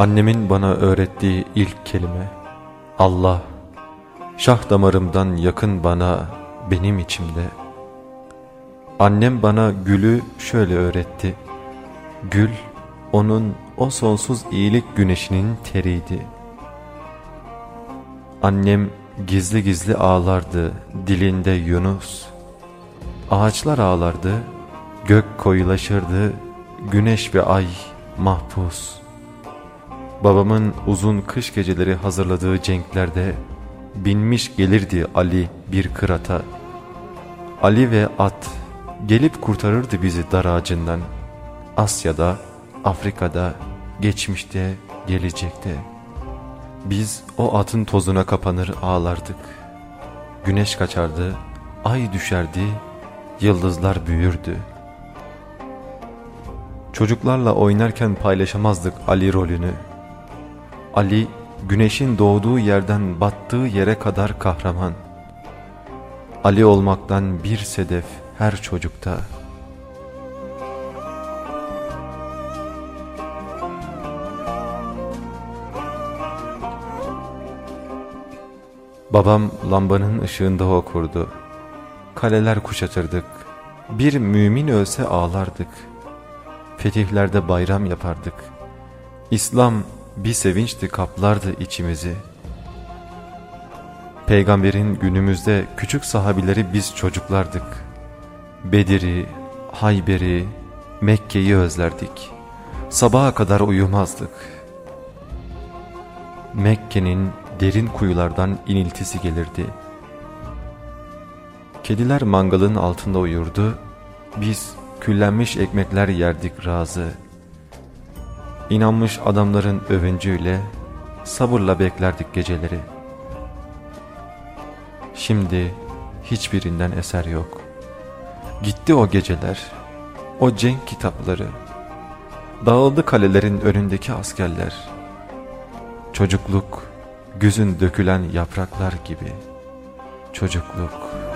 Annemin bana öğrettiği ilk kelime Allah, şah damarımdan yakın bana, benim içimde. Annem bana gülü şöyle öğretti. Gül, onun o sonsuz iyilik güneşinin teriydi. Annem gizli gizli ağlardı, dilinde Yunus. Ağaçlar ağlardı, gök koyulaşırdı, güneş ve ay mahpus. Babamın uzun kış geceleri hazırladığı cenklerde binmiş gelirdi Ali bir kırata. Ali ve at gelip kurtarırdı bizi dar ağacından. Asya'da, Afrika'da, geçmişte, gelecekte. Biz o atın tozuna kapanır ağlardık. Güneş kaçardı, ay düşerdi, yıldızlar büyürdü. Çocuklarla oynarken paylaşamazdık Ali rolünü. Ali, güneşin doğduğu yerden battığı yere kadar kahraman. Ali olmaktan bir sedef her çocukta. Babam lambanın ışığında okurdu. Kaleler kuşatırdık. Bir mümin ölse ağlardık. Fetihlerde bayram yapardık. İslam bir sevinçti kaplardı içimizi. Peygamberin günümüzde küçük sahabileri biz çocuklardık. Bedir'i, Hayber'i, Mekke'yi özlerdik. Sabaha kadar uyumazdık. Mekke'nin derin kuyulardan iniltisi gelirdi. Kediler mangalın altında uyurdu, biz küllenmiş ekmekler yerdik razı. İnanmış adamların övüncüyle sabırla beklerdik geceleri. Şimdi hiçbirinden eser yok. Gitti o geceler, o cenk kitapları. Dağıldı kalelerin önündeki askerler. Çocukluk, güzün dökülen yapraklar gibi. Çocukluk.